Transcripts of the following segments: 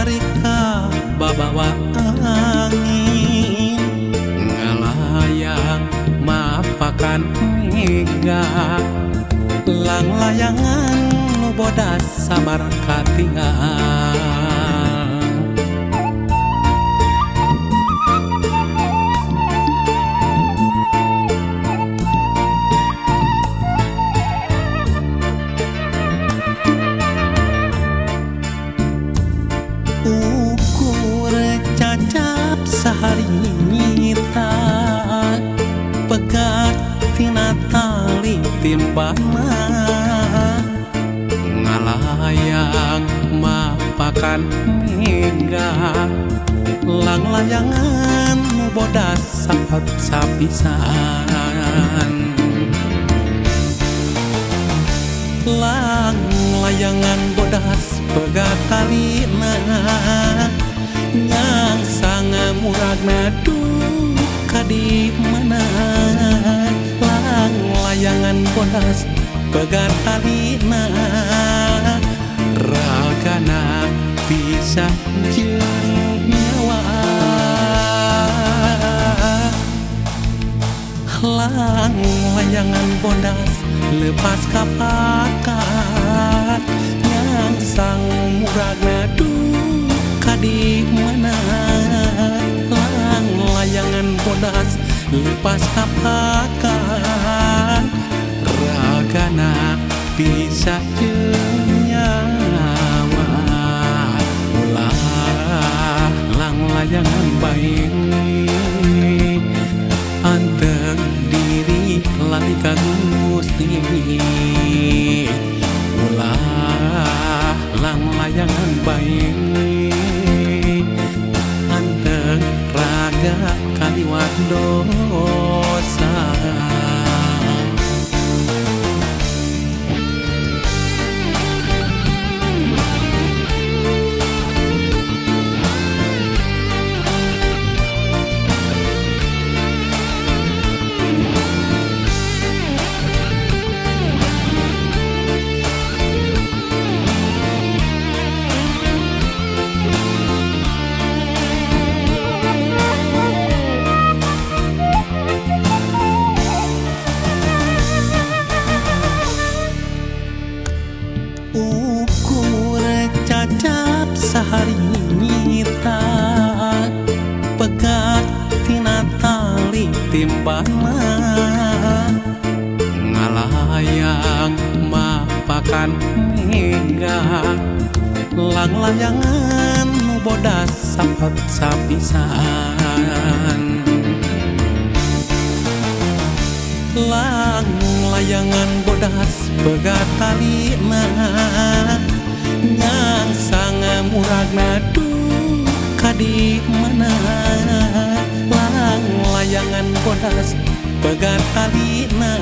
narika babawa angin. Ngalayang mapakan mega lang layangan nu bodas sabar katingan. Sehari nyita pegat tina tali timpana ngalayang mapakan mega lang layangan bodas sahat sapisan. Lang layangan bodas pegat yang duh kadi mana lang layangan bodas pegat talina ragana bisa jeung nyawa. Lang layangan bodas lepas kapakat yang sang muragna duh kadi mana lepas kapakat ragana bisa jeung nyawa. Ulah lang layangan baik anteng diri lalikan Gusti ulah lang layangan baik kaliwat dosa ngalayang mapakan mega lang layangan bodas sahat sapisan lang layangan bodas pegat talina yang sangat muragna duh kadi mana? Lang layangan bodas pegat talina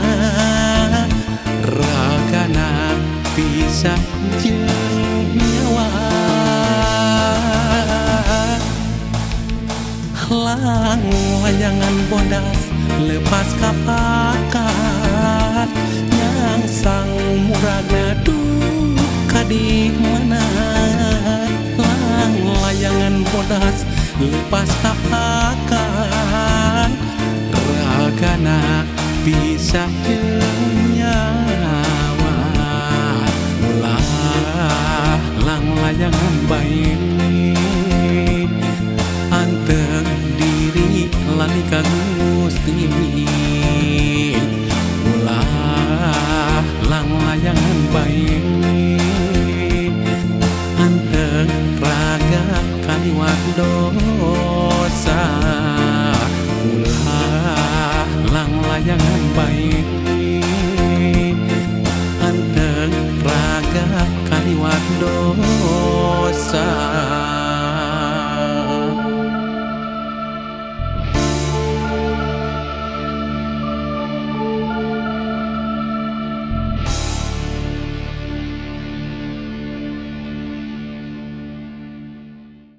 lengan bodas lepas kapakat yang sang muragna duka di mana lang layangan bodas lepas kapakat ragana bisa hilang. kagusti ulah lang layangan baik anteng raga kaliwat dosa. Ulah lang layangan baik anteng raga kaliwat dosa.